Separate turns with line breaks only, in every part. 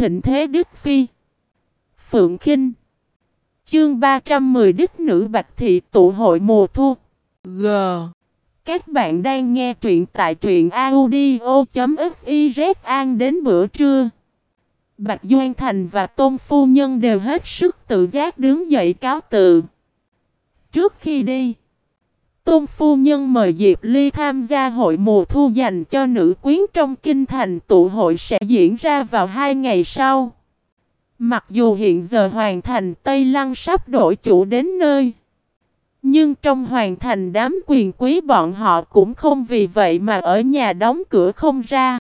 thịnh thế Đức Phi. Phượng Kinh. Chương 310 Đức Nữ Bạch Thị tụ hội mùa thu. G. Các bạn đang nghe truyện tại truyện audio.fiz An đến bữa trưa. Bạch Doan Thành và Tôn Phu Nhân đều hết sức tự giác đứng dậy cáo tự Trước khi đi Tôn Phu Nhân mời Diệp Ly tham gia hội mùa thu dành cho nữ quyến trong kinh thành, tụ hội sẽ diễn ra vào hai ngày sau. Mặc dù hiện giờ Hoàng thành Tây Lăng sắp đổi chủ đến nơi. Nhưng trong Hoàng thành đám quyền quý bọn họ cũng không vì vậy mà ở nhà đóng cửa không ra.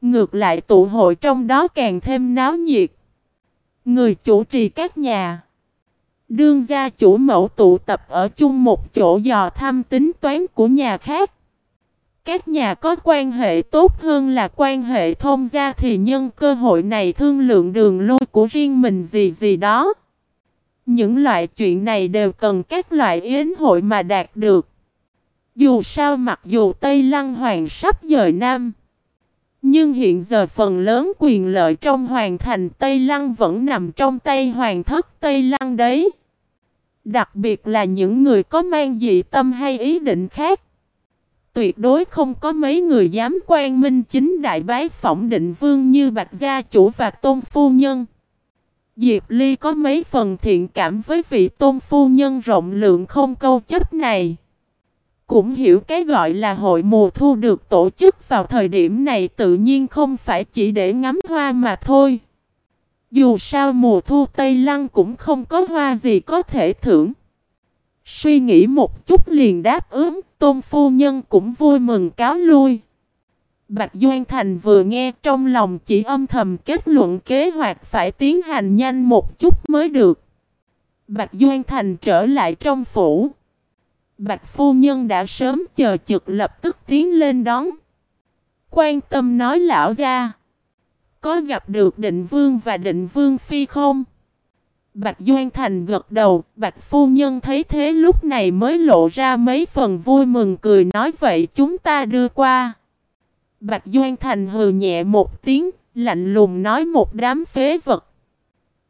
Ngược lại tụ hội trong đó càng thêm náo nhiệt. Người chủ trì các nhà Đương gia chủ mẫu tụ tập ở chung một chỗ dò thăm tính toán của nhà khác. Các nhà có quan hệ tốt hơn là quan hệ thông gia thì nhân cơ hội này thương lượng đường lui của riêng mình gì gì đó. Những loại chuyện này đều cần các loại yến hội mà đạt được. Dù sao mặc dù Tây Lăng Hoàng sắp dời Nam. Nhưng hiện giờ phần lớn quyền lợi trong Hoàng thành Tây Lăng vẫn nằm trong tay Hoàng thất Tây Lăng đấy. Đặc biệt là những người có mang dị tâm hay ý định khác. Tuyệt đối không có mấy người dám quan minh chính đại bái phỏng định vương như Bạch Gia Chủ và Tôn Phu Nhân. Diệp Ly có mấy phần thiện cảm với vị Tôn Phu Nhân rộng lượng không câu chấp này. Cũng hiểu cái gọi là hội mùa thu được tổ chức vào thời điểm này tự nhiên không phải chỉ để ngắm hoa mà thôi. Dù sao mùa thu Tây Lăng cũng không có hoa gì có thể thưởng. Suy nghĩ một chút liền đáp ứng, tôn phu nhân cũng vui mừng cáo lui. Bạch Doan Thành vừa nghe trong lòng chỉ âm thầm kết luận kế hoạch phải tiến hành nhanh một chút mới được. Bạch Doan Thành trở lại trong phủ. Bạch Phu Nhân đã sớm chờ trực lập tức tiến lên đón. Quan tâm nói lão ra. Có gặp được định vương và định vương phi không? Bạch Doan Thành gật đầu, Bạch Phu Nhân thấy thế lúc này mới lộ ra mấy phần vui mừng cười nói vậy chúng ta đưa qua. Bạch Doan Thành hừ nhẹ một tiếng, lạnh lùng nói một đám phế vật.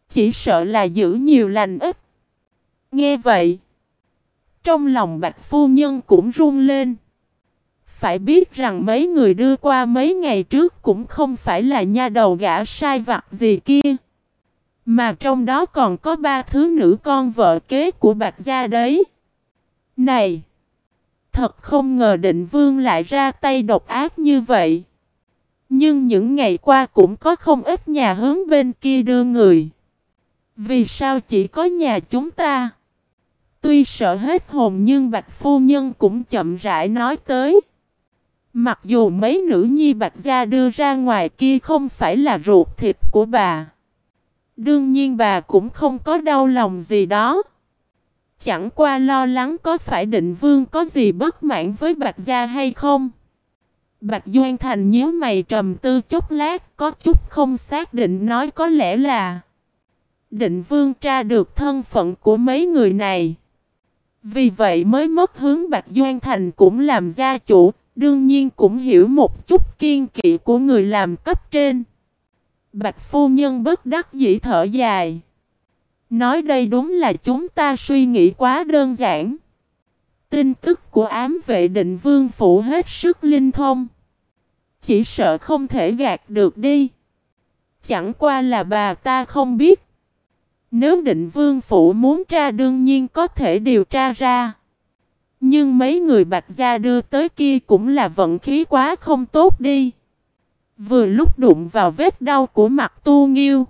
Chỉ sợ là giữ nhiều lành ít. Nghe vậy, trong lòng Bạch Phu Nhân cũng run lên. Phải biết rằng mấy người đưa qua mấy ngày trước cũng không phải là nha đầu gã sai vặt gì kia. Mà trong đó còn có ba thứ nữ con vợ kế của Bạch Gia đấy. Này! Thật không ngờ định vương lại ra tay độc ác như vậy. Nhưng những ngày qua cũng có không ít nhà hướng bên kia đưa người. Vì sao chỉ có nhà chúng ta? Tuy sợ hết hồn nhưng Bạch Phu Nhân cũng chậm rãi nói tới. Mặc dù mấy nữ nhi bạch gia đưa ra ngoài kia không phải là ruột thịt của bà. Đương nhiên bà cũng không có đau lòng gì đó. Chẳng qua lo lắng có phải định vương có gì bất mãn với bạch gia hay không. Bạch Doan Thành nhíu mày trầm tư chút lát, có chút không xác định nói có lẽ là Định vương tra được thân phận của mấy người này Vì vậy mới mất hướng Bạch Doan Thành cũng làm gia chủ Đương nhiên cũng hiểu một chút kiên kỵ của người làm cấp trên. Bạch phu nhân bất đắc dĩ thở dài. Nói đây đúng là chúng ta suy nghĩ quá đơn giản. Tin tức của ám vệ định vương phủ hết sức linh thông. Chỉ sợ không thể gạt được đi. Chẳng qua là bà ta không biết. Nếu định vương phủ muốn tra đương nhiên có thể điều tra ra. Nhưng mấy người bạch gia đưa tới kia cũng là vận khí quá không tốt đi. Vừa lúc đụng vào vết đau của mặt tu nghiêu.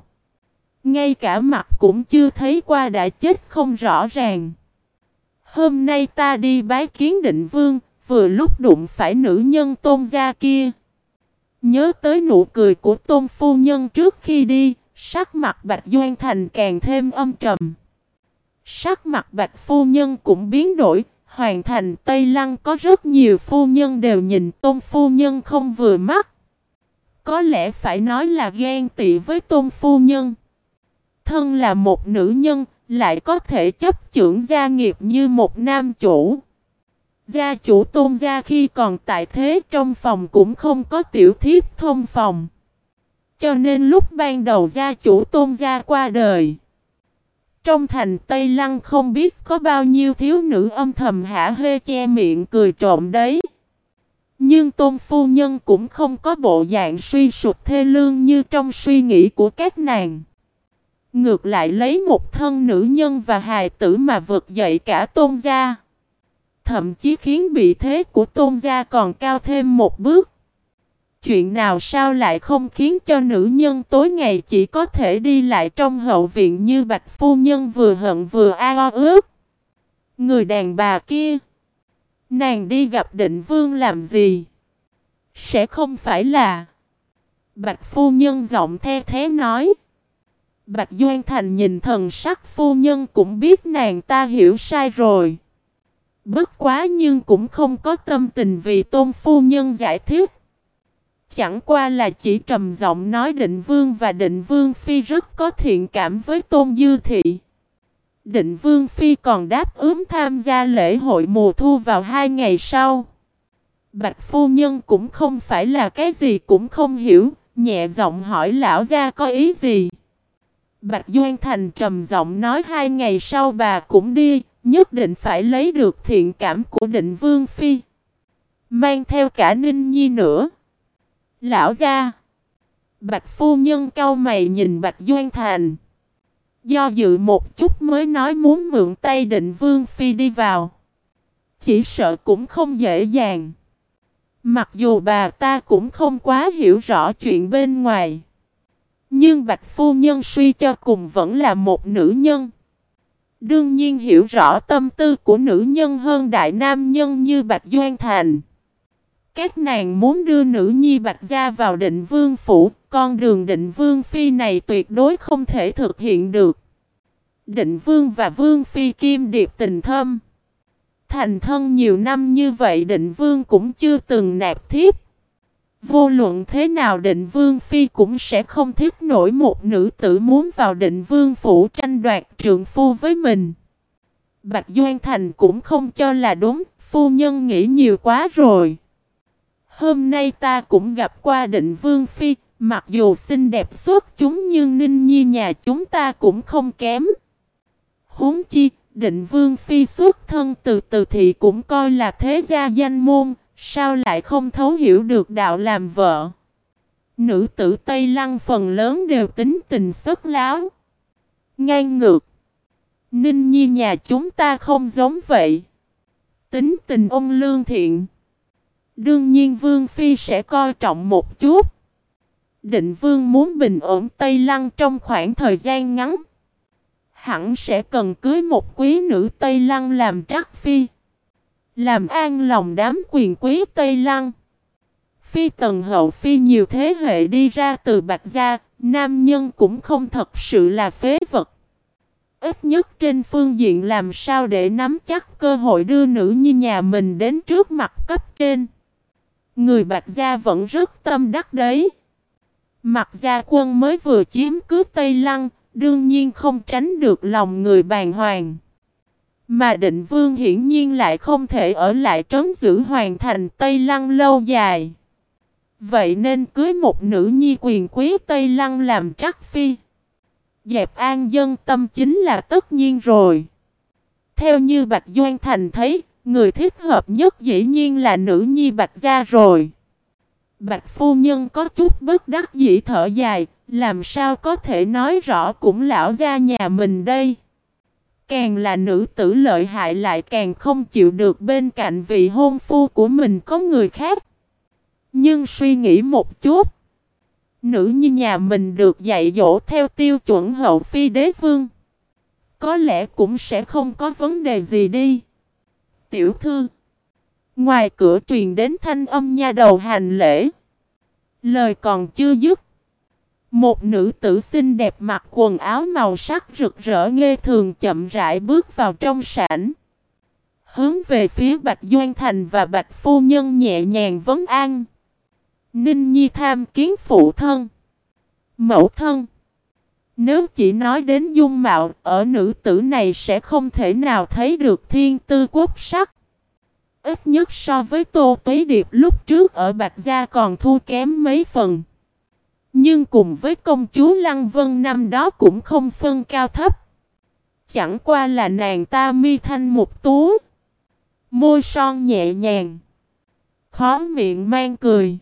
Ngay cả mặt cũng chưa thấy qua đã chết không rõ ràng. Hôm nay ta đi bái kiến định vương, vừa lúc đụng phải nữ nhân tôn gia kia. Nhớ tới nụ cười của tôn phu nhân trước khi đi, sắc mặt bạch doan thành càng thêm âm trầm. Sắc mặt bạch phu nhân cũng biến đổi, Hoàng thành Tây Lăng có rất nhiều phu nhân đều nhìn tôn phu nhân không vừa mắt. Có lẽ phải nói là ghen tị với tôn phu nhân. Thân là một nữ nhân, lại có thể chấp trưởng gia nghiệp như một nam chủ. Gia chủ tôn gia khi còn tại thế trong phòng cũng không có tiểu thiếp thông phòng. Cho nên lúc ban đầu gia chủ tôn gia qua đời. Trong thành Tây Lăng không biết có bao nhiêu thiếu nữ âm thầm hả hê che miệng cười trộm đấy. Nhưng tôn phu nhân cũng không có bộ dạng suy sụp thê lương như trong suy nghĩ của các nàng. Ngược lại lấy một thân nữ nhân và hài tử mà vượt dậy cả tôn gia. Thậm chí khiến bị thế của tôn gia còn cao thêm một bước. Chuyện nào sao lại không khiến cho nữ nhân tối ngày chỉ có thể đi lại trong hậu viện như bạch phu nhân vừa hận vừa ao ước. Người đàn bà kia. Nàng đi gặp định vương làm gì? Sẽ không phải là... Bạch phu nhân giọng the thế nói. Bạch Doan Thành nhìn thần sắc phu nhân cũng biết nàng ta hiểu sai rồi. Bất quá nhưng cũng không có tâm tình vì tôn phu nhân giải thích. Chẳng qua là chỉ trầm giọng nói định vương và định vương phi rất có thiện cảm với tôn dư thị. Định vương phi còn đáp ứng tham gia lễ hội mùa thu vào hai ngày sau. Bạch phu nhân cũng không phải là cái gì cũng không hiểu, nhẹ giọng hỏi lão gia có ý gì. Bạch Doan Thành trầm giọng nói hai ngày sau bà cũng đi, nhất định phải lấy được thiện cảm của định vương phi. Mang theo cả Ninh Nhi nữa. Lão gia. Bạch phu nhân cau mày nhìn Bạch Doan Thành. Do dự một chút mới nói muốn mượn tay định vương phi đi vào. Chỉ sợ cũng không dễ dàng. Mặc dù bà ta cũng không quá hiểu rõ chuyện bên ngoài. Nhưng Bạch Phu Nhân suy cho cùng vẫn là một nữ nhân. Đương nhiên hiểu rõ tâm tư của nữ nhân hơn đại nam nhân như Bạch Doan Thành. Các nàng muốn đưa nữ nhi Bạch Gia vào định vương phủ, con đường định vương phi này tuyệt đối không thể thực hiện được. Định vương và vương phi kim điệp tình thâm. Thành thân nhiều năm như vậy định vương cũng chưa từng nạp thiếp. Vô luận thế nào định vương phi cũng sẽ không thiết nổi một nữ tử muốn vào định vương phủ tranh đoạt trượng phu với mình. Bạch Doan Thành cũng không cho là đúng, phu nhân nghĩ nhiều quá rồi. Hôm nay ta cũng gặp qua định vương phi, mặc dù xinh đẹp xuất chúng nhưng ninh nhi nhà chúng ta cũng không kém. Huống chi, định vương phi xuất thân từ từ thị cũng coi là thế gia danh môn, sao lại không thấu hiểu được đạo làm vợ. Nữ tử Tây Lăng phần lớn đều tính tình sức láo. Ngang ngược. Ninh nhi nhà chúng ta không giống vậy. Tính tình ông lương thiện. Đương nhiên Vương Phi sẽ coi trọng một chút. Định Vương muốn bình ổn Tây Lăng trong khoảng thời gian ngắn. Hẳn sẽ cần cưới một quý nữ Tây Lăng làm trắc phi. Làm an lòng đám quyền quý Tây Lăng. Phi tần hậu phi nhiều thế hệ đi ra từ Bạch Gia, nam nhân cũng không thật sự là phế vật. Ít nhất trên phương diện làm sao để nắm chắc cơ hội đưa nữ như nhà mình đến trước mặt cấp trên. Người Bạch Gia vẫn rất tâm đắc đấy. Mặt gia quân mới vừa chiếm cướp Tây Lăng, đương nhiên không tránh được lòng người bàn hoàng. Mà định vương hiển nhiên lại không thể ở lại trấn giữ hoàn thành Tây Lăng lâu dài. Vậy nên cưới một nữ nhi quyền quý Tây Lăng làm trắc phi. Dẹp an dân tâm chính là tất nhiên rồi. Theo như Bạch Doan Thành thấy, người thích hợp nhất dĩ nhiên là nữ nhi Bạch Gia rồi. Bạch Phu Nhân có chút bất đắc dĩ thở dài, làm sao có thể nói rõ cũng lão gia nhà mình đây. Càng là nữ tử lợi hại lại càng không chịu được bên cạnh vị hôn phu của mình có người khác. Nhưng suy nghĩ một chút. Nữ như nhà mình được dạy dỗ theo tiêu chuẩn hậu phi đế vương. Có lẽ cũng sẽ không có vấn đề gì đi. Tiểu thư. Ngoài cửa truyền đến thanh âm nha đầu hành lễ. Lời còn chưa dứt. Một nữ tử xinh đẹp mặc quần áo màu sắc rực rỡ nghe thường chậm rãi bước vào trong sảnh. Hướng về phía Bạch Doan Thành và Bạch Phu Nhân nhẹ nhàng vấn an. Ninh Nhi tham kiến phụ thân. Mẫu thân. Nếu chỉ nói đến dung mạo, ở nữ tử này sẽ không thể nào thấy được thiên tư quốc sắc. Ít nhất so với Tô Tuế Điệp lúc trước ở Bạch Gia còn thua kém mấy phần. Nhưng cùng với công chúa Lăng Vân năm đó cũng không phân cao thấp. Chẳng qua là nàng ta mi thanh một tú. Môi son nhẹ nhàng. Khó miệng mang cười.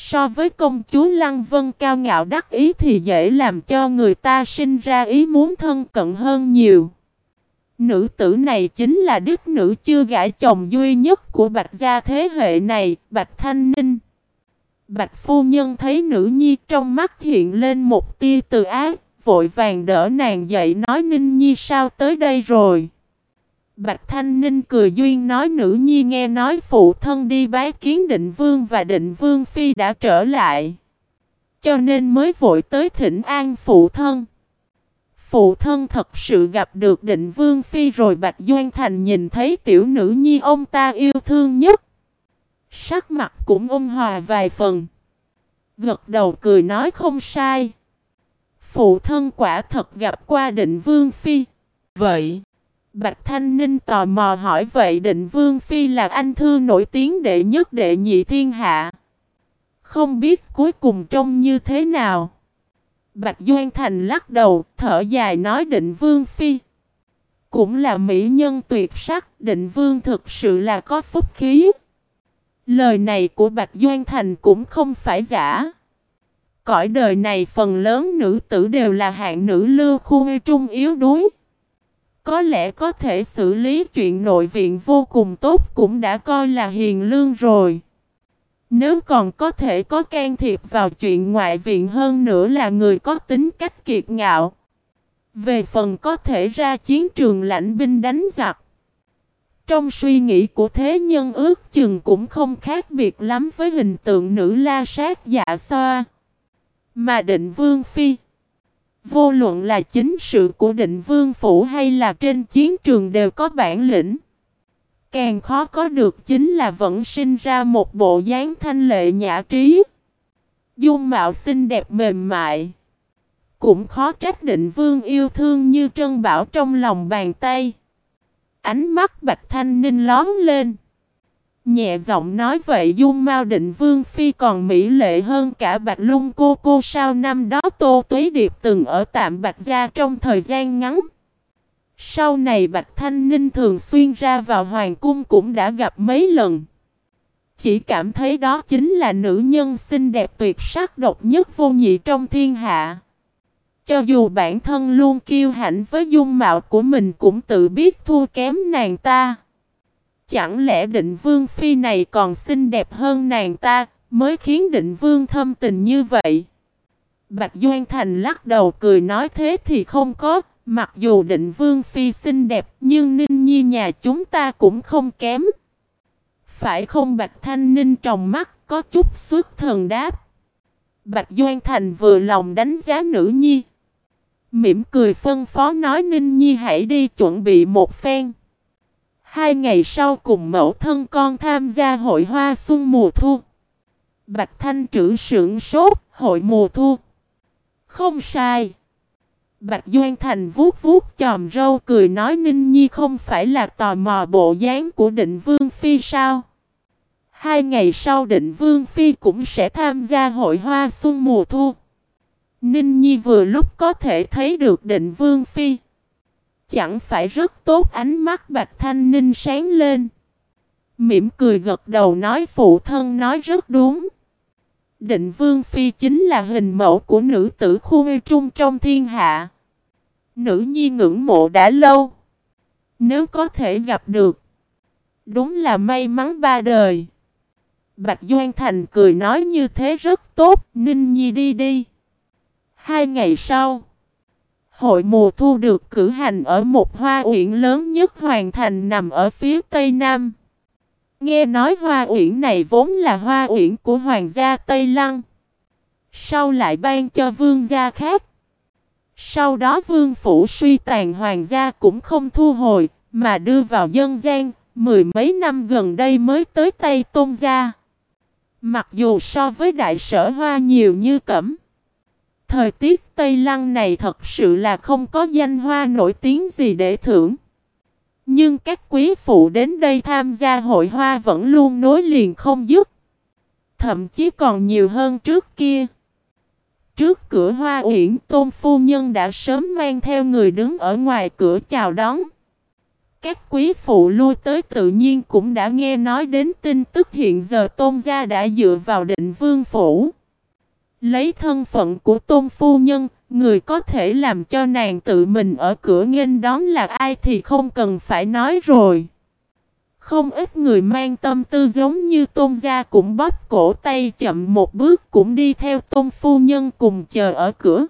So với công chúa Lăng Vân cao ngạo đắc ý thì dễ làm cho người ta sinh ra ý muốn thân cận hơn nhiều. Nữ tử này chính là đức nữ chưa gả chồng duy nhất của Bạch gia thế hệ này, Bạch Thanh Ninh. Bạch phu nhân thấy nữ nhi trong mắt hiện lên một tia từ ác, vội vàng đỡ nàng dậy nói Ninh nhi sao tới đây rồi. Bạch Thanh Ninh cười duyên nói nữ nhi nghe nói phụ thân đi bái kiến định vương và định vương phi đã trở lại. Cho nên mới vội tới thỉnh an phụ thân. Phụ thân thật sự gặp được định vương phi rồi Bạch Doan Thành nhìn thấy tiểu nữ nhi ông ta yêu thương nhất. Sắc mặt cũng ôn hòa vài phần. Gật đầu cười nói không sai. Phụ thân quả thật gặp qua định vương phi. Vậy, Bạch Thanh Ninh tò mò hỏi vậy định vương phi là anh thư nổi tiếng đệ nhất đệ nhị thiên hạ. Không biết cuối cùng trông như thế nào. Bạch Doan Thành lắc đầu, thở dài nói định vương phi. Cũng là mỹ nhân tuyệt sắc, định vương thực sự là có phúc khí. Lời này của Bạch Doan Thành cũng không phải giả. Cõi đời này phần lớn nữ tử đều là hạng nữ lưu khu trung yếu đuối. Có lẽ có thể xử lý chuyện nội viện vô cùng tốt cũng đã coi là hiền lương rồi. Nếu còn có thể có can thiệp vào chuyện ngoại viện hơn nữa là người có tính cách kiệt ngạo. Về phần có thể ra chiến trường lãnh binh đánh giặc. Trong suy nghĩ của thế nhân ước chừng cũng không khác biệt lắm với hình tượng nữ la sát dạ xoa. Mà định vương phi. Vô luận là chính sự của định vương phủ hay là trên chiến trường đều có bản lĩnh. Càng khó có được chính là vẫn sinh ra một bộ dáng thanh lệ nhã trí. Dung mạo xinh đẹp mềm mại. Cũng khó trách định vương yêu thương như trân bảo trong lòng bàn tay. Ánh mắt bạch thanh ninh lón lên. Nhẹ giọng nói vậy Dung Mao Định Vương Phi còn mỹ lệ hơn cả Bạch Lung cô cô sao năm đó Tô Tuế Điệp từng ở tạm Bạch Gia trong thời gian ngắn. Sau này Bạch Thanh Ninh thường xuyên ra vào Hoàng Cung cũng đã gặp mấy lần. Chỉ cảm thấy đó chính là nữ nhân xinh đẹp tuyệt sắc độc nhất vô nhị trong thiên hạ. Cho dù bản thân luôn kiêu hãnh với dung mạo của mình cũng tự biết thua kém nàng ta. Chẳng lẽ định vương phi này còn xinh đẹp hơn nàng ta, mới khiến định vương thâm tình như vậy? Bạch Doan Thành lắc đầu cười nói thế thì không có, mặc dù định vương phi xinh đẹp nhưng Ninh Nhi nhà chúng ta cũng không kém. Phải không Bạch Thanh Ninh trong mắt có chút xuất thần đáp. Bạch Doan Thành vừa lòng đánh giá nữ nhi. Mỉm cười phân phó nói Ninh Nhi hãy đi chuẩn bị một phen. Hai ngày sau cùng mẫu thân con tham gia hội hoa xuân mùa thu. Bạch Thanh trữ sưởng sốt, hội mùa thu. Không sai. Bạch Doan Thành vuốt vuốt chòm râu cười nói Ninh Nhi không phải là tò mò bộ dáng của định Vương Phi sao? Hai ngày sau định Vương Phi cũng sẽ tham gia hội hoa xuân mùa thu. Ninh Nhi vừa lúc có thể thấy được định Vương Phi. Chẳng phải rất tốt, ánh mắt Bạch Thanh Ninh sáng lên. Mỉm cười gật đầu nói, phụ thân nói rất đúng. Định Vương Phi chính là hình mẫu của nữ tử khu trung trong thiên hạ. Nữ nhi ngưỡng mộ đã lâu. Nếu có thể gặp được. Đúng là may mắn ba đời. Bạch Doan Thành cười nói, như thế rất tốt. Ninh Nhi đi đi. Hai ngày sau. Hội mùa thu được cử hành ở một hoa uyển lớn nhất hoàn thành nằm ở phía tây nam. Nghe nói hoa uyển này vốn là hoa uyển của hoàng gia Tây Lăng. Sau lại ban cho vương gia khác. Sau đó vương phủ suy tàn hoàng gia cũng không thu hồi, mà đưa vào dân gian, mười mấy năm gần đây mới tới Tây Tôn gia. Mặc dù so với đại sở hoa nhiều như cẩm. Thời tiết Tây Lăng này thật sự là không có danh hoa nổi tiếng gì để thưởng. Nhưng các quý phụ đến đây tham gia hội hoa vẫn luôn nối liền không dứt. Thậm chí còn nhiều hơn trước kia. trước cửa hoa uyển, tôn phu nhân đã sớm mang theo người đứng ở ngoài cửa chào đón. Các quý phụ lui tới tự nhiên cũng đã nghe nói đến tin tức hiện giờ tôn gia đã dựa vào định vương phủ. Lấy thân phận của tôn phu nhân, người có thể làm cho nàng tự mình ở cửa nghênh đón là ai thì không cần phải nói rồi. Không ít người mang tâm tư giống như tôn gia cũng bóp cổ tay chậm một bước cũng đi theo tôn phu nhân cùng chờ ở cửa.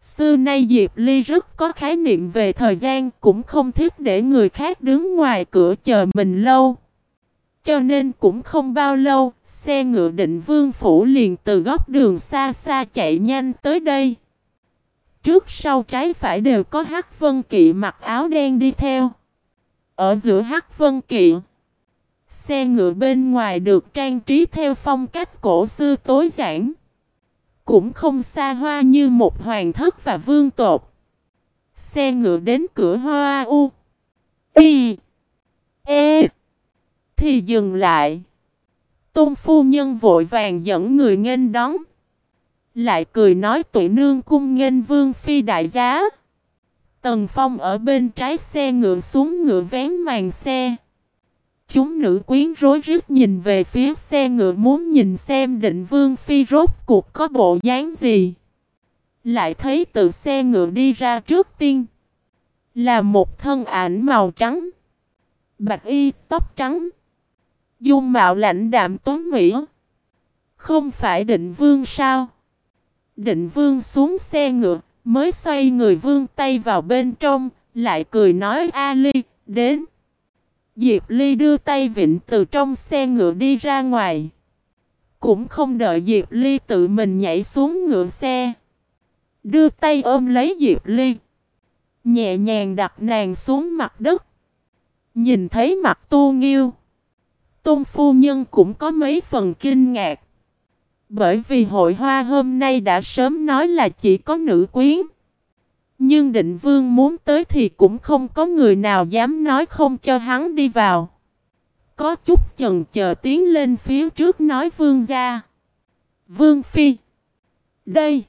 Xưa nay Diệp Ly rất có khái niệm về thời gian cũng không thích để người khác đứng ngoài cửa chờ mình lâu. Cho nên cũng không bao lâu, xe ngựa định vương phủ liền từ góc đường xa xa chạy nhanh tới đây. Trước sau trái phải đều có Hắc Vân Kỵ mặc áo đen đi theo. Ở giữa Hắc Vân Kỵ, xe ngựa bên ngoài được trang trí theo phong cách cổ xưa tối giản. Cũng không xa hoa như một hoàng thất và vương tột. Xe ngựa đến cửa hoa u. Y. E. Thì dừng lại. Tôn phu nhân vội vàng dẫn người nghênh đón. Lại cười nói tụi nương cung nghênh vương phi đại giá. Tần Phong ở bên trái xe ngựa xuống ngựa vén màn xe. Chúng nữ quyến rối rít nhìn về phía xe ngựa muốn nhìn xem định vương phi rốt cuộc có bộ dáng gì. Lại thấy từ xe ngựa đi ra trước tiên. Là một thân ảnh màu trắng. Bạch y, tóc trắng. Dung mạo lãnh đạm tuấn mỹ. Không phải định vương sao? Định vương xuống xe ngựa, mới xoay người vương tay vào bên trong, lại cười nói Ali, đến. Diệp Ly đưa tay vịnh từ trong xe ngựa đi ra ngoài. Cũng không đợi Diệp Ly tự mình nhảy xuống ngựa xe. Đưa tay ôm lấy Diệp Ly. Nhẹ nhàng đặt nàng xuống mặt đất. Nhìn thấy mặt tu nghiêu. Tôn phu nhân cũng có mấy phần kinh ngạc. Bởi vì hội hoa hôm nay đã sớm nói là chỉ có nữ quyến. Nhưng định vương muốn tới thì cũng không có người nào dám nói không cho hắn đi vào. Có chút chần chờ tiến lên phía trước nói vương ra. Vương phi. Đây.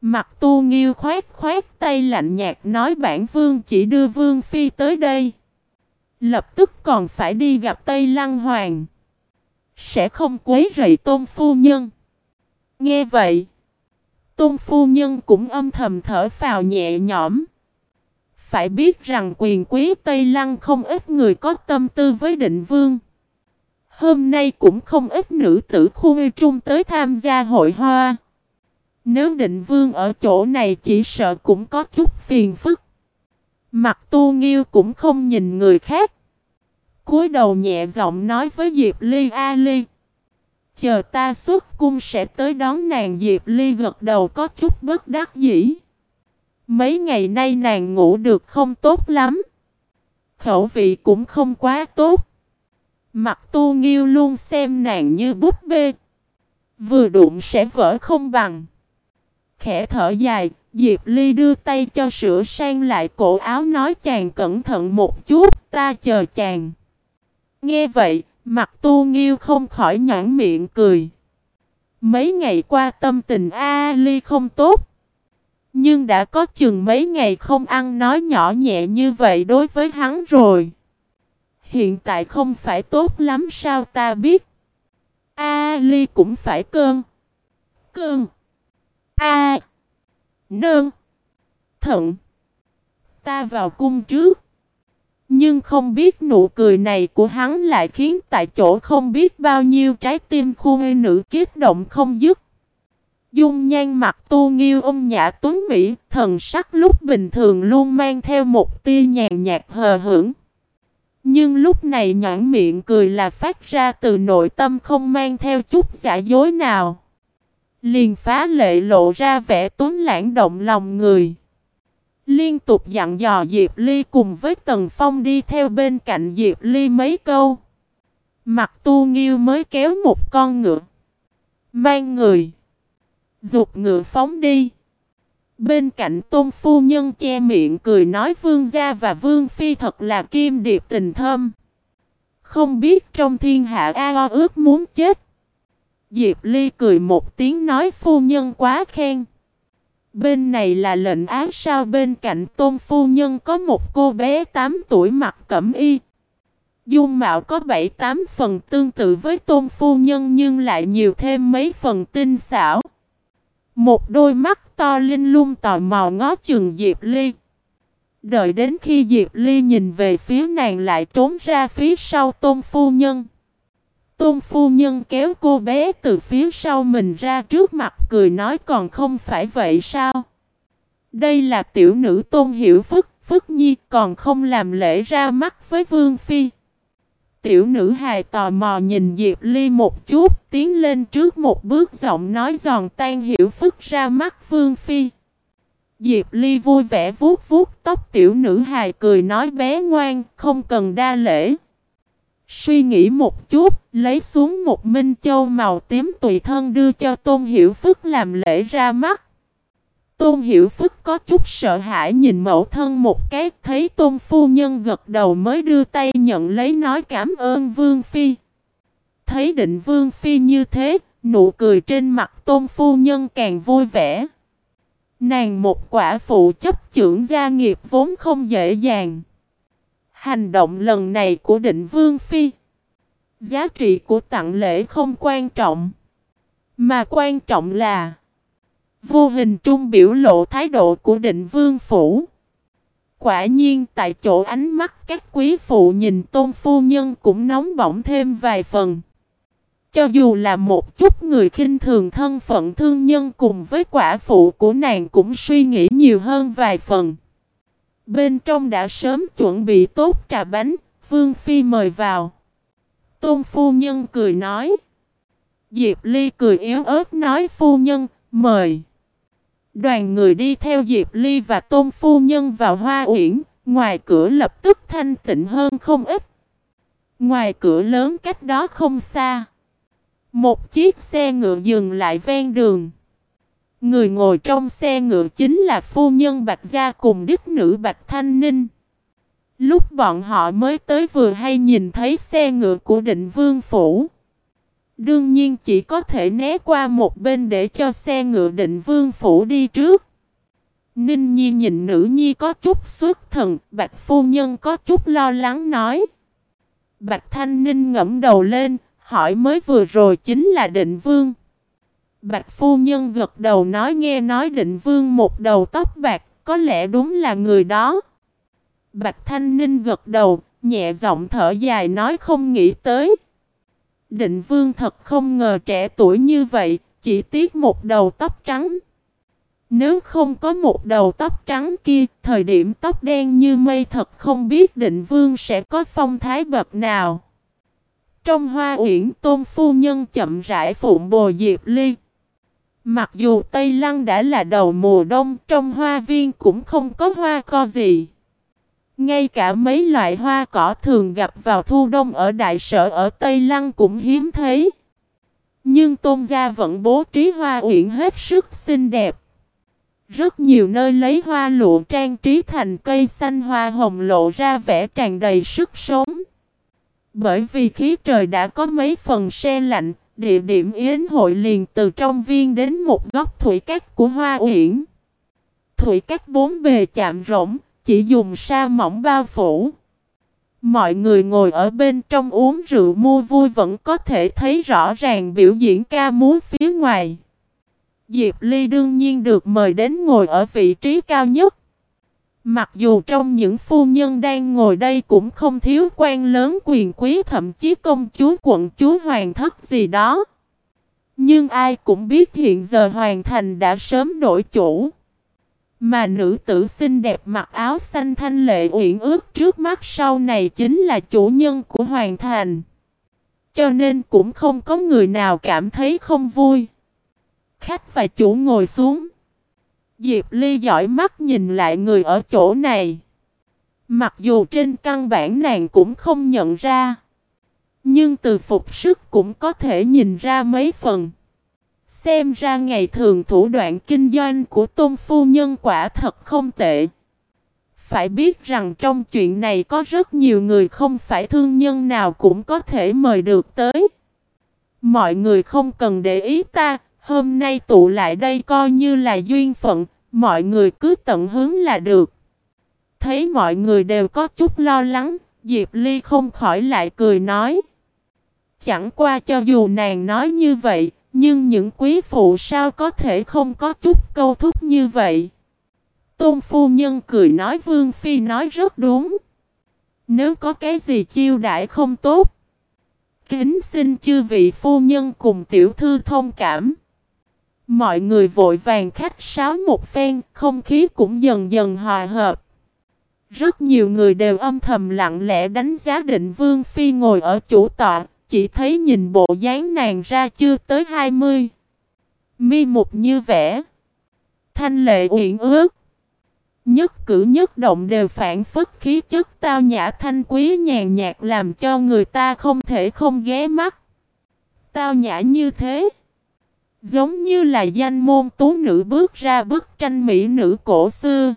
Mặt tu nghiêu khoét khoét tay lạnh nhạt nói bản vương chỉ đưa vương phi tới đây. Lập tức còn phải đi gặp Tây Lăng Hoàng. Sẽ không quấy rầy tôn phu nhân. Nghe vậy. Tôn phu nhân cũng âm thầm thở phào nhẹ nhõm. Phải biết rằng quyền quý Tây Lăng không ít người có tâm tư với định vương. Hôm nay cũng không ít nữ tử khu ngư trung tới tham gia hội hoa. Nếu định vương ở chỗ này chỉ sợ cũng có chút phiền phức. Mặt tu nghiêu cũng không nhìn người khác cúi đầu nhẹ giọng nói với Diệp Ly A Ly. Chờ ta xuất cung sẽ tới đón nàng Diệp Ly gật đầu có chút bất đắc dĩ. Mấy ngày nay nàng ngủ được không tốt lắm. Khẩu vị cũng không quá tốt. Mặt tu nghiêu luôn xem nàng như búp bê. Vừa đụng sẽ vỡ không bằng. Khẽ thở dài, Diệp Ly đưa tay cho sửa sang lại cổ áo nói chàng cẩn thận một chút, ta chờ chàng. Nghe vậy, Mặt tu nghiêu không khỏi nhãn miệng cười. Mấy ngày qua tâm tình A Ly không tốt. Nhưng đã có chừng mấy ngày không ăn nói nhỏ nhẹ như vậy đối với hắn rồi. Hiện tại không phải tốt lắm sao ta biết. A Ly cũng phải cơn. Cơn. A. nương, Thận. Ta vào cung trước. Nhưng không biết nụ cười này của hắn lại khiến tại chỗ không biết bao nhiêu trái tim khu ngây nữ kiếp động không dứt. Dung nhan mặt tu nghiêu ông nhã tuấn Mỹ, thần sắc lúc bình thường luôn mang theo một tia nhàn nhạt hờ hững. Nhưng lúc này nhãn miệng cười là phát ra từ nội tâm không mang theo chút giả dối nào. Liền phá lệ lộ ra vẻ tuấn lãng động lòng người. Liên tục dặn dò Diệp Ly cùng với Tần Phong đi theo bên cạnh Diệp Ly mấy câu. Mặt tu nghiêu mới kéo một con ngựa. Mang người. Dục ngựa phóng đi. Bên cạnh tôn phu nhân che miệng cười nói vương gia và vương phi thật là kim điệp tình thâm. Không biết trong thiên hạ A ước muốn chết. Diệp Ly cười một tiếng nói phu nhân quá khen. Bên này là lệnh ác sao bên cạnh tôn phu nhân có một cô bé 8 tuổi mặc cẩm y. Dung mạo có 7-8 phần tương tự với tôn phu nhân nhưng lại nhiều thêm mấy phần tinh xảo. Một đôi mắt to linh lung tò mò ngó chừng Diệp Ly. Đợi đến khi Diệp Ly nhìn về phía nàng lại trốn ra phía sau tôn phu nhân. Tôn phu nhân kéo cô bé từ phía sau mình ra trước mặt cười nói còn không phải vậy sao? Đây là tiểu nữ tôn hiểu phức, phức nhi còn không làm lễ ra mắt với vương phi. Tiểu nữ hài tò mò nhìn Diệp Ly một chút, tiến lên trước một bước giọng nói giòn tan hiểu phức ra mắt vương phi. Diệp Ly vui vẻ vuốt vuốt tóc tiểu nữ hài cười nói bé ngoan, không cần đa lễ. Suy nghĩ một chút, lấy xuống một minh châu màu tím tùy thân đưa cho Tôn Hiểu Phức làm lễ ra mắt. Tôn Hiểu Phức có chút sợ hãi nhìn mẫu thân một cái, thấy Tôn Phu Nhân gật đầu mới đưa tay nhận lấy nói cảm ơn Vương Phi. Thấy định Vương Phi như thế, nụ cười trên mặt Tôn Phu Nhân càng vui vẻ. Nàng một quả phụ chấp trưởng gia nghiệp vốn không dễ dàng. Hành động lần này của định Vương Phi. Giá trị của tặng lễ không quan trọng, Mà quan trọng là Vô hình trung biểu lộ thái độ của định vương phủ. Quả nhiên tại chỗ ánh mắt các quý phụ nhìn tôn phu nhân cũng nóng bỏng thêm vài phần. Cho dù là một chút người khinh thường thân phận thương nhân cùng với quả phụ của nàng cũng suy nghĩ nhiều hơn vài phần. Bên trong đã sớm chuẩn bị tốt trà bánh, Vương Phi mời vào. Tôn phu nhân cười nói. Diệp Ly cười yếu ớt nói phu nhân, mời. Đoàn người đi theo Diệp Ly và Tôn phu nhân vào hoa uyển, ngoài cửa lập tức thanh tịnh hơn không ít. Ngoài cửa lớn cách đó không xa. Một chiếc xe ngựa dừng lại ven đường. Người ngồi trong xe ngựa chính là phu nhân Bạch Gia cùng đích nữ Bạch Thanh Ninh. Lúc bọn họ mới tới vừa hay nhìn thấy xe ngựa của định vương phủ. Đương nhiên chỉ có thể né qua một bên để cho xe ngựa định vương phủ đi trước. Ninh Nhi nhìn nữ nhi có chút xuất thần, Bạch Phu Nhân có chút lo lắng nói. Bạch Thanh Ninh ngẫm đầu lên, hỏi mới vừa rồi chính là định vương. Bạch phu nhân gật đầu nói nghe nói định vương một đầu tóc bạc, có lẽ đúng là người đó. Bạch Thanh Ninh gật đầu, nhẹ giọng thở dài nói không nghĩ tới. Định vương thật không ngờ trẻ tuổi như vậy, chỉ tiếc một đầu tóc trắng. Nếu không có một đầu tóc trắng kia, thời điểm tóc đen như mây thật không biết định vương sẽ có phong thái bậc nào. Trong hoa uyển tôn phu nhân chậm rãi phụng bồi Diệp Ly. Mặc dù Tây Lăng đã là đầu mùa đông, trong hoa viên cũng không có hoa co gì. Ngay cả mấy loại hoa cỏ thường gặp vào thu đông ở đại sở ở Tây Lăng cũng hiếm thấy. Nhưng tôn gia vẫn bố trí hoa uyển hết sức xinh đẹp. Rất nhiều nơi lấy hoa lụa trang trí thành cây xanh hoa hồng lộ ra vẻ tràn đầy sức sống. Bởi vì khí trời đã có mấy phần se lạnh, Địa điểm yến hội liền từ trong viên đến một góc thủy cát của hoa uyển. Thủy cát bốn bề chạm rỗng, chỉ dùng sa mỏng bao phủ. Mọi người ngồi ở bên trong uống rượu mua vui vẫn có thể thấy rõ ràng biểu diễn ca múa phía ngoài. Diệp Ly đương nhiên được mời đến ngồi ở vị trí cao nhất. Mặc dù trong những phu nhân đang ngồi đây cũng không thiếu quan lớn quyền quý, thậm chí công chúa, quận chúa, hoàng thất gì đó. Nhưng ai cũng biết hiện giờ hoàng thành đã sớm đổi chủ. Mà nữ tử xinh đẹp mặc áo xanh thanh lệ uyển ước trước mắt sau này chính là chủ nhân của hoàng thành. Cho nên cũng không có người nào cảm thấy không vui. Khách và chủ ngồi xuống. Diệp Ly giỏi mắt nhìn lại người ở chỗ này. Mặc dù trên căn bản nàng cũng không nhận ra. Nhưng từ phục sức cũng có thể nhìn ra mấy phần. Xem ra ngày thường thủ đoạn kinh doanh của tôn phu nhân quả thật không tệ. Phải biết rằng trong chuyện này có rất nhiều người không phải thương nhân nào cũng có thể mời được tới. Mọi người không cần để ý ta, hôm nay tụ lại đây coi như là duyên phận, mọi người cứ tận hướng là được. Thấy mọi người đều có chút lo lắng, Diệp Ly không khỏi lại cười nói. Chẳng qua cho dù nàng nói như vậy, nhưng những quý phụ sao có thể không có chút câu thúc như vậy. Tôn phu nhân cười nói Vương Phi nói rất đúng. Nếu có cái gì chiêu đãi không tốt, kính xin chư vị phu nhân cùng tiểu thư thông cảm. Mọi người vội vàng khách sáo một phen, không khí cũng dần dần hòa hợp. Rất nhiều người đều âm thầm lặng lẽ đánh giá định Vương Phi ngồi ở chủ tọa, chỉ thấy nhìn bộ dáng nàng ra chưa tới 20. Mi mục như vẽ. Thanh lệ uyển ước. Nhất cử nhất động đều phản phất khí chất tao nhã thanh quý nhàn nhạt làm cho người ta không thể không ghé mắt. Tao nhã như thế. Giống như là danh môn tú nữ bước ra bức tranh mỹ nữ cổ xưa.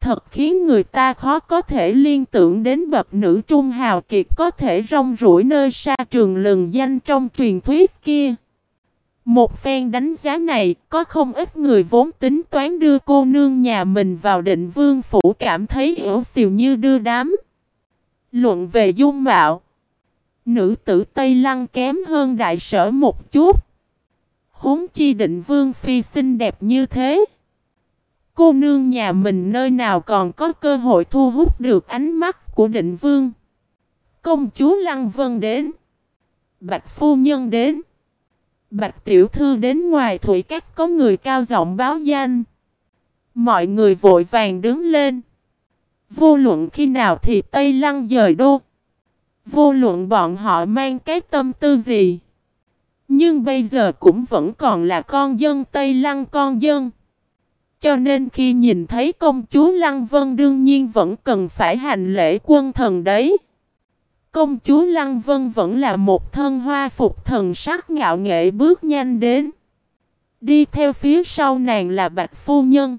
Thật khiến người ta khó có thể liên tưởng đến bậc nữ trung hào kiệt có thể rong rủi nơi xa trường lừng danh trong truyền thuyết kia. Một phen đánh giá này, có không ít người vốn tính toán đưa cô nương nhà mình vào định vương phủ cảm thấy yếu xìu như đưa đám. Luận về dung mạo Nữ tử Tây Lăng kém hơn đại sở một chút. Huống chi định vương phi xinh đẹp như thế. Cô nương nhà mình nơi nào còn có cơ hội thu hút được ánh mắt của định vương. Công chúa Lăng Vân đến. Bạch phu nhân đến. Bạch tiểu thư đến ngoài thủy các có người cao giọng báo danh. Mọi người vội vàng đứng lên. Vô luận khi nào thì Tây Lăng dời đô. Vô luận bọn họ mang cái tâm tư gì. Nhưng bây giờ cũng vẫn còn là con dân Tây Lăng con dân. Cho nên khi nhìn thấy công chúa Lăng Vân đương nhiên vẫn cần phải hành lễ quân thần đấy. Công chúa Lăng Vân vẫn là một thân hoa phục thần sắc ngạo nghệ bước nhanh đến. Đi theo phía sau nàng là Bạch Phu Nhân.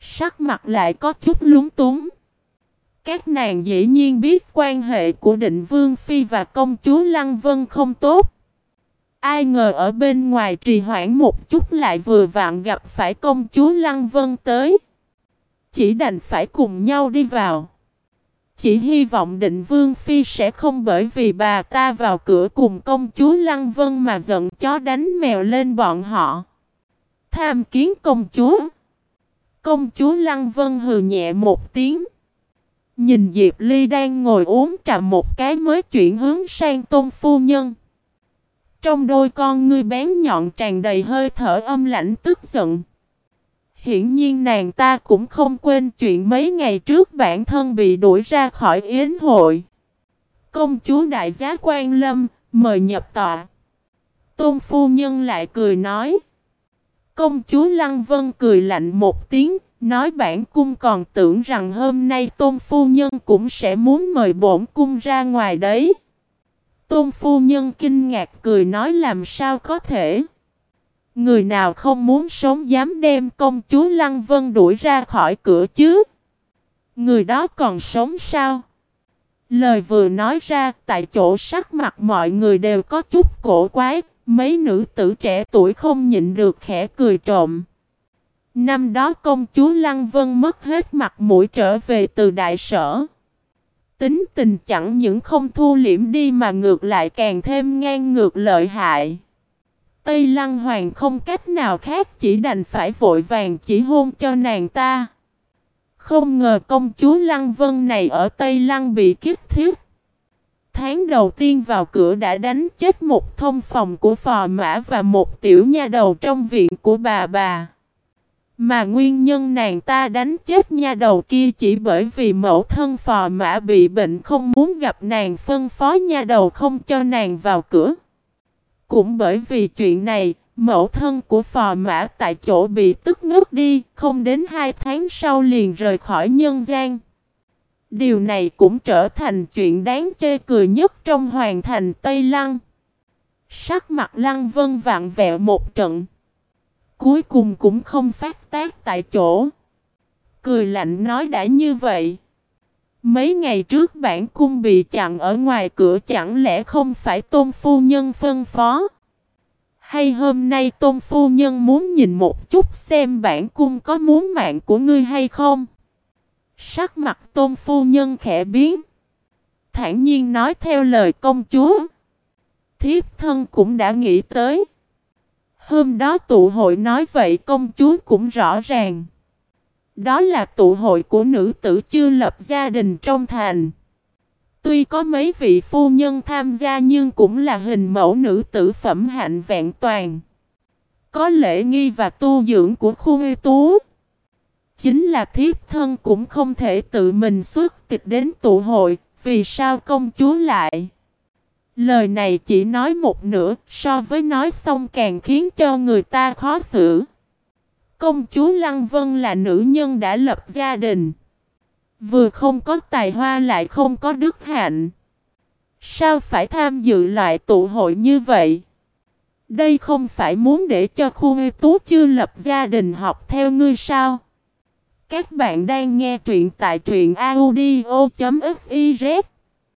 Sắc mặt lại có chút lúng túng. Các nàng dĩ nhiên biết quan hệ của định Vương Phi và công chúa Lăng Vân không tốt. Ai ngờ ở bên ngoài trì hoãn một chút lại vừa vặn gặp phải công chúa Lăng Vân tới. Chỉ đành phải cùng nhau đi vào. Chỉ hy vọng định Vương Phi sẽ không bởi vì bà ta vào cửa cùng công chúa Lăng Vân mà giận chó đánh mèo lên bọn họ. Tham kiến công chúa. Công chúa Lăng Vân hừ nhẹ một tiếng. Nhìn Diệp Ly đang ngồi uống trà một cái mới chuyển hướng sang tôn phu nhân. Trong đôi con ngươi bén nhọn tràn đầy hơi thở âm lãnh tức giận. Hiển nhiên nàng ta cũng không quên chuyện mấy ngày trước bản thân bị đuổi ra khỏi yến hội. Công chúa đại giá quan lâm, mời nhập tọa. Tôn phu nhân lại cười nói. Công chúa Lăng Vân cười lạnh một tiếng, nói bản cung còn tưởng rằng hôm nay tôn phu nhân cũng sẽ muốn mời bổn cung ra ngoài đấy. Tôn phu nhân kinh ngạc cười nói làm sao có thể. Người nào không muốn sống dám đem công chúa Lăng Vân đuổi ra khỏi cửa chứ? Người đó còn sống sao? Lời vừa nói ra, tại chỗ sắc mặt mọi người đều có chút cổ quái, mấy nữ tử trẻ tuổi không nhịn được khẽ cười trộm. Năm đó công chúa Lăng Vân mất hết mặt mũi trở về từ đại sở. Tính tình chẳng những không thu liễm đi mà ngược lại càng thêm ngang ngược lợi hại. Tây Lăng Hoàng không cách nào khác, chỉ đành phải vội vàng chỉ hôn cho nàng ta. Không ngờ công chúa Lăng Vân này ở Tây Lăng bị kiếp thiết. Tháng đầu tiên vào cửa đã đánh chết một thông phòng của phò mã và một tiểu nha đầu trong viện của bà bà. Mà nguyên nhân nàng ta đánh chết nha đầu kia chỉ bởi vì mẫu thân phò mã bị bệnh không muốn gặp nàng phân phó nha đầu không cho nàng vào cửa. Cũng bởi vì chuyện này, mẫu thân của phò mã tại chỗ bị tức ngất đi, không đến hai tháng sau liền rời khỏi nhân gian. Điều này cũng trở thành chuyện đáng chê cười nhất trong hoàng thành Tây Lăng. Sắc mặt Lăng Vân vạn vẹo một trận. Cuối cùng cũng không phát tác tại chỗ. Cười lạnh nói đã như vậy. Mấy ngày trước bản cung bị chặn ở ngoài cửa chẳng lẽ không phải tôn phu nhân phân phó? Hay hôm nay tôn phu nhân muốn nhìn một chút xem bản cung có muốn mạng của ngươi hay không? Sắc mặt tôn phu nhân khẽ biến. Thản nhiên nói theo lời công chúa. Thiếp thân cũng đã nghĩ tới. Hôm đó tụ hội nói vậy công chúa cũng rõ ràng. Đó là tụ hội của nữ tử chưa lập gia đình trong thành. Tuy có mấy vị phu nhân tham gia nhưng cũng là hình mẫu nữ tử phẩm hạnh vẹn toàn. Có lễ nghi và tu dưỡng của khu uy tú. Chính là thiếp thân cũng không thể tự mình xuất tịch đến tụ hội, vì sao công chúa lại? Lời này chỉ nói một nửa, so với nói xong càng khiến cho người ta khó xử. Công chúa Lăng Vân là nữ nhân đã lập gia đình. Vừa không có tài hoa lại không có đức hạnh. Sao phải tham dự loại tụ hội như vậy? Đây không phải muốn để cho khu ngư tú chưa lập gia đình học theo ngươi sao? Các bạn đang nghe truyện tại truyện audio.fif